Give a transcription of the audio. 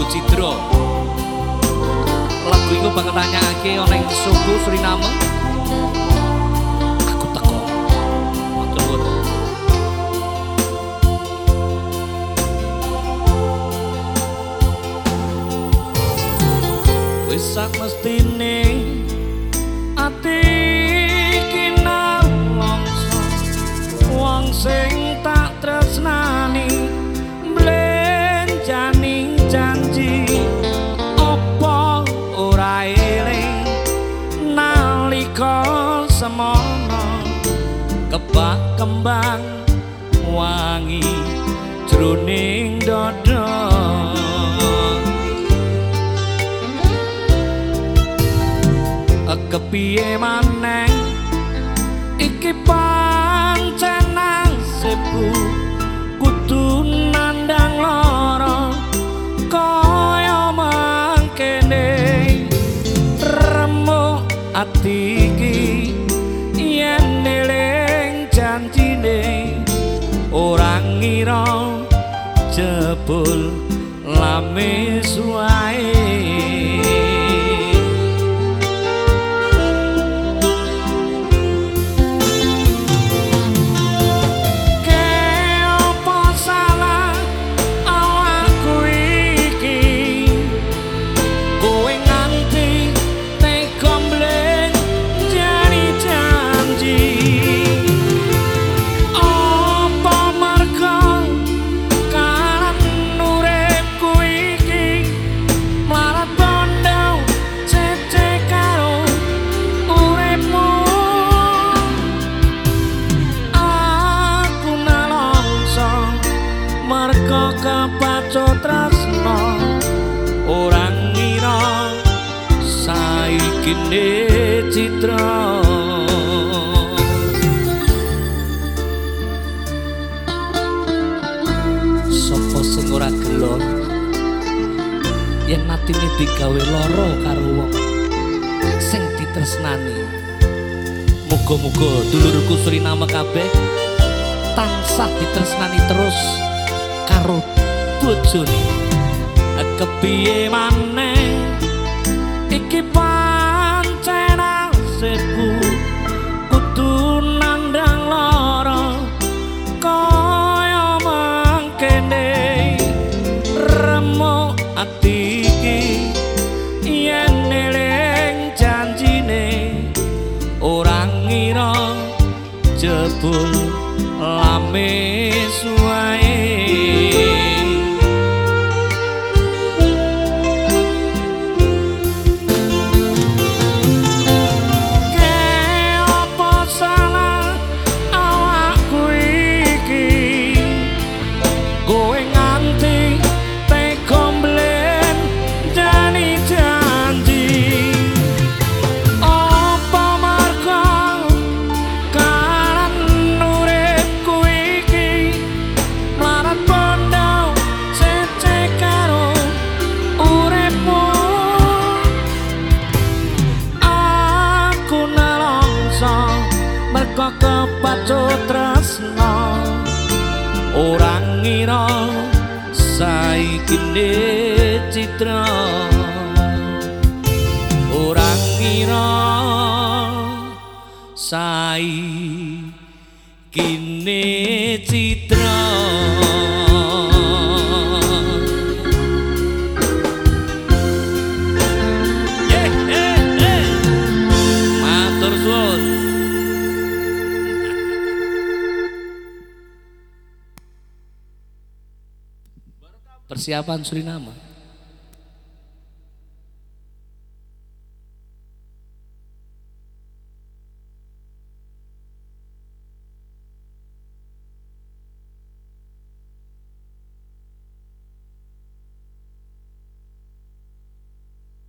Hendro lagu itu bakal tanya ake oneng suku Suriname. Aku teko. Matur wis sak mestine nalika semono kebak kembang wangi jroning dodo kepiye maneng iki pancen ora ngira jebul lame suwae kepacut tresno orang ngira saiki citra. Sapa sing ora gelo yen matine digawe lara karo wong sing ditresnani. Muga-muga dulurku Suriname kabeh tansah ditresnani terus karo bojone. Kepiye maneh? Iki pancen nasibku kudu nandang lara kaya mangkene remuk ati iki yen eling janjine. Ora ngira jebul lame kepacut tresno ora ngira saiki citra. Ora ngira saiki citra persiapan Suriname